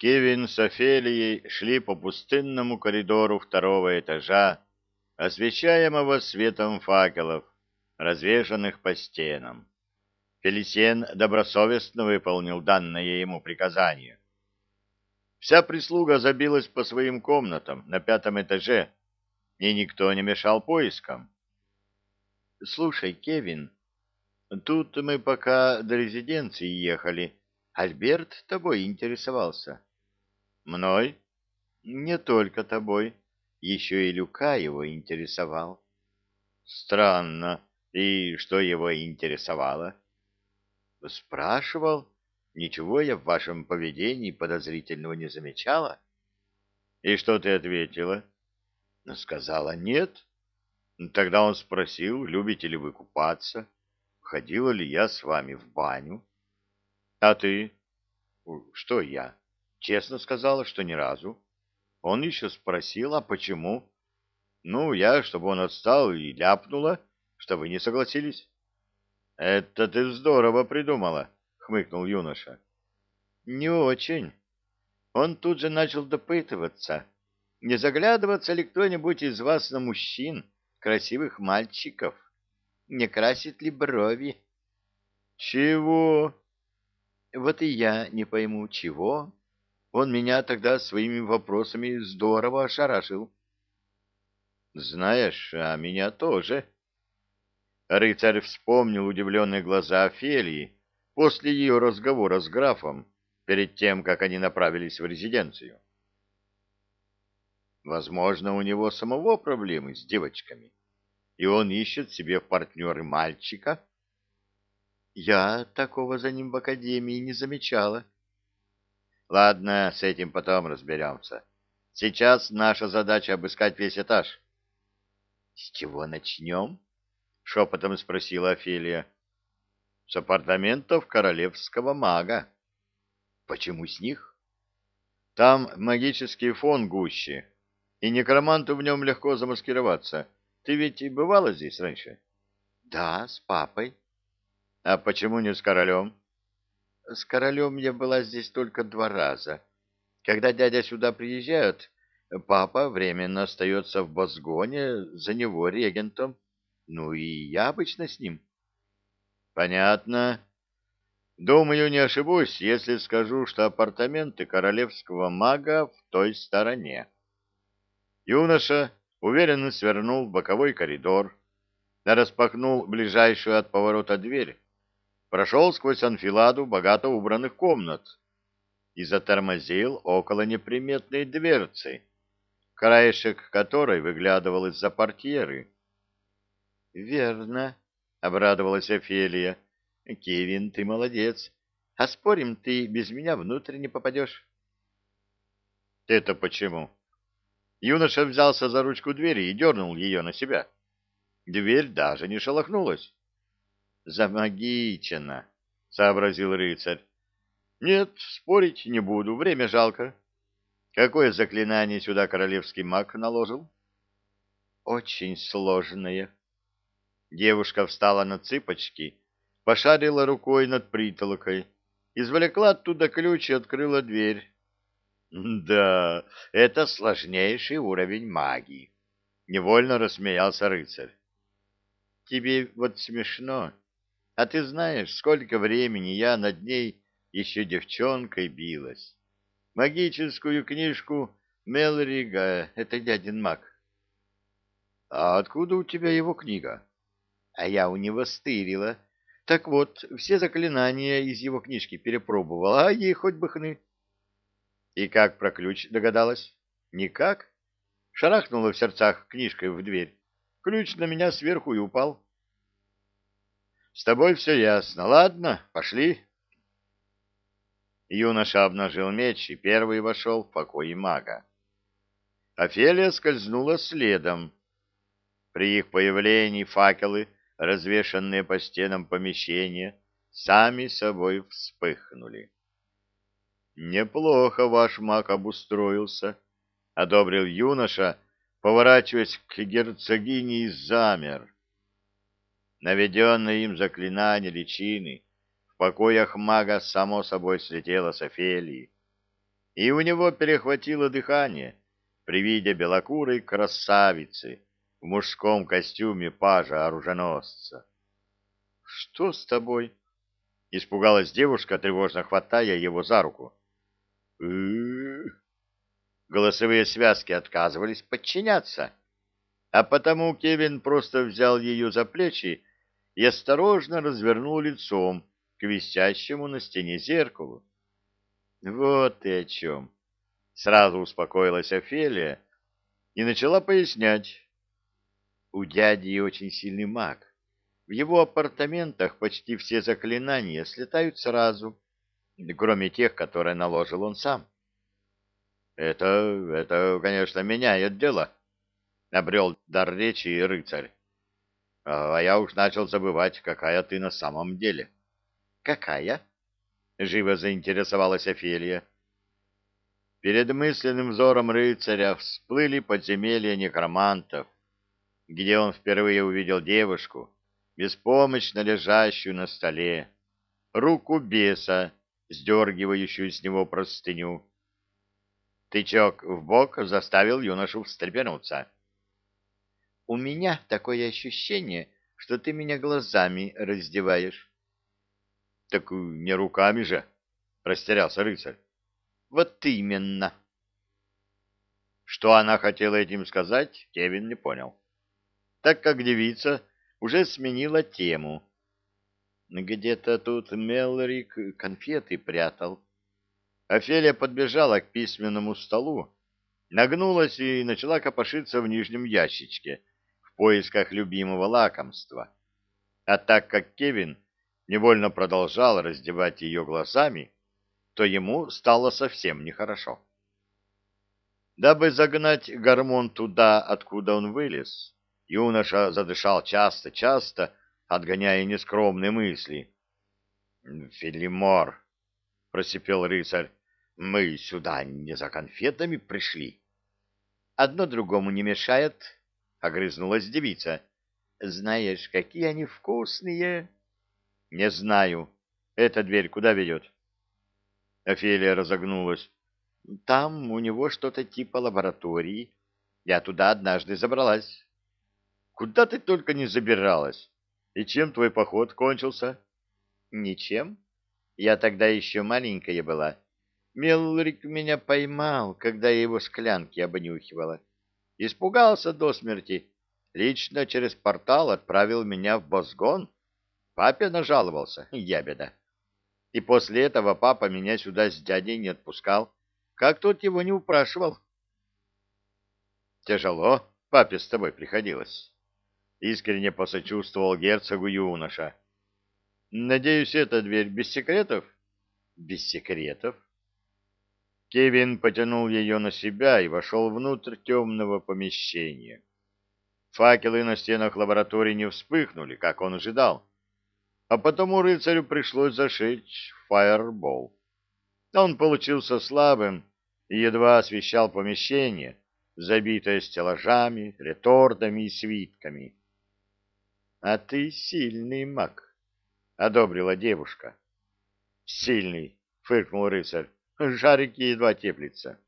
Кевин с Офелией шли по пустынному коридору второго этажа, освещаемого светом факелов, развешанных по стенам. Фелисиен добросовестно выполнил данное ему приказание. Вся прислуга забилась по своим комнатам на пятом этаже, и никто не мешал поискам. — Слушай, Кевин, тут мы пока до резиденции ехали. Альберт тобой интересовался. — Мной? — Не только тобой. Еще и Люка его интересовал. — Странно. И что его интересовало? — Спрашивал. Ничего я в вашем поведении подозрительного не замечала. — И что ты ответила? — Сказала нет. Тогда он спросил, любите ли вы купаться, ходила ли я с вами в баню. — А ты? — Что я? Честно сказала, что ни разу. Он еще спросил, а почему? Ну, я, чтобы он отстал, и ляпнула, что вы не согласились. — Это ты здорово придумала, — хмыкнул юноша. — Не очень. Он тут же начал допытываться, не заглядываться ли кто-нибудь из вас на мужчин, красивых мальчиков, не красит ли брови. — Чего? — Вот и я не пойму, чего. Он меня тогда своими вопросами здорово ошарашил. Знаешь, а меня тоже. Рыцарь вспомнил удивленные глаза Офелии после ее разговора с графом перед тем, как они направились в резиденцию. Возможно, у него самого проблемы с девочками, и он ищет себе в партнеры мальчика. Я такого за ним в академии не замечала. Ладно, с этим потом разберемся. Сейчас наша задача обыскать весь этаж. — С чего начнем? — шепотом спросила Офелия. — С апартаментов королевского мага. — Почему с них? — Там магический фон гуще, и некроманту в нем легко замаскироваться. Ты ведь и бывала здесь раньше? — Да, с папой. — А почему не с королем? С королем я была здесь только два раза. Когда дядя сюда приезжает, папа временно остается в Босгоне, за него регентом. Ну и я обычно с ним. Понятно. Думаю, не ошибусь, если скажу, что апартаменты королевского мага в той стороне. Юноша уверенно свернул в боковой коридор, распахнул ближайшую от поворота дверь прошел сквозь анфиладу богато убранных комнат и затормозил около неприметной дверцы, краешек которой выглядывал из-за портьеры. — Верно, — обрадовалась Офелия. — Кевин, ты молодец. А спорим, ты без меня внутрь не попадешь? — Это почему? Юноша взялся за ручку двери и дернул ее на себя. Дверь даже не шелохнулась. Замагичено, — сообразил рыцарь. — Нет, спорить не буду, время жалко. Какое заклинание сюда королевский маг наложил? — Очень сложное. Девушка встала на цыпочки, пошарила рукой над притолокой, извлекла оттуда ключ и открыла дверь. — Да, это сложнейший уровень магии, — невольно рассмеялся рыцарь. — Тебе вот смешно, а ты знаешь, сколько времени я над ней еще девчонкой билась. Магическую книжку Мелрига — это дядин маг. — А откуда у тебя его книга? — А я у него стырила. Так вот, все заклинания из его книжки перепробовала, а ей хоть бы хны. — И как про ключ догадалась? — Никак. Шарахнула в сердцах книжкой в дверь. Ключ на меня сверху и упал. — с тобой все ясно. Ладно, пошли. Юноша обнажил меч и первый вошел в покой мага. Офелия скользнула следом. При их появлении факелы, развешанные по стенам помещения, сами собой вспыхнули. «Неплохо ваш маг обустроился», — одобрил юноша, поворачиваясь к герцогине и замер. Наведенное им заклинание личины в покоях мага само собой слетело с Офелии. и у него перехватило дыхание при виде белокурой красавицы в мужском костюме пажа-оруженосца. — Что с тобой? — испугалась девушка, тревожно хватая его за руку. Голосовые связки отказывались подчиняться, а потому Кевин просто взял ее за плечи и осторожно развернул лицом к висящему на стене зеркалу. Вот и о чем. Сразу успокоилась Офелия и начала пояснять. У дяди очень сильный маг. В его апартаментах почти все заклинания слетают сразу, кроме тех, которые наложил он сам. Это, это, конечно, меняет дело, — обрел дар речи и рыцарь. А я уж начал забывать, какая ты на самом деле. — Какая? — живо заинтересовалась Офелия. Перед мысленным взором рыцаря всплыли подземелья некромантов, где он впервые увидел девушку, беспомощно лежащую на столе, руку беса, сдергивающую с него простыню. Тычок в бок заставил юношу встрепенуться. — У меня такое ощущение, что ты меня глазами раздеваешь. — Так не руками же, — растерялся рыцарь. Вот именно. Что она хотела этим сказать, Кевин не понял, так как девица уже сменила тему. Где-то тут Мелрик конфеты прятал. Офелия подбежала к письменному столу, нагнулась и начала копошиться в нижнем ящичке поисках любимого лакомства. А так как Кевин невольно продолжал раздевать ее глазами, то ему стало совсем нехорошо. Дабы загнать гормон туда, откуда он вылез, юноша задышал часто-часто, отгоняя нескромные мысли. — Филимор, — просипел рыцарь, — мы сюда не за конфетами пришли. — Одно другому не мешает, — огрызнулась девица. — Знаешь, какие они вкусные. — Не знаю. Эта дверь куда ведет? Офелия разогнулась. Там у него что-то типа лаборатории. Я туда однажды забралась. Куда ты только не забиралась? И чем твой поход кончился? Ничем. Я тогда еще маленькая была. Мелрик меня поймал, когда я его склянки обнюхивала. Испугался до смерти. Лично через портал отправил меня в Босгон. Папе нажаловался, ябеда. И после этого папа меня сюда с дядей не отпускал, как тот его не упрашивал. Тяжело папе с тобой приходилось. Искренне посочувствовал герцогу юноша. Надеюсь, эта дверь без секретов? Без секретов. Кевин потянул ее на себя и вошел внутрь темного помещения. Факелы на стенах лаборатории не вспыхнули, как он ожидал а потому рыцарю пришлось зашить фаербол. Он получился слабым и едва освещал помещение, забитое стеллажами, ретортами и свитками. — А ты сильный маг, — одобрила девушка. — Сильный, — фыркнул рыцарь, — шарики едва теплится.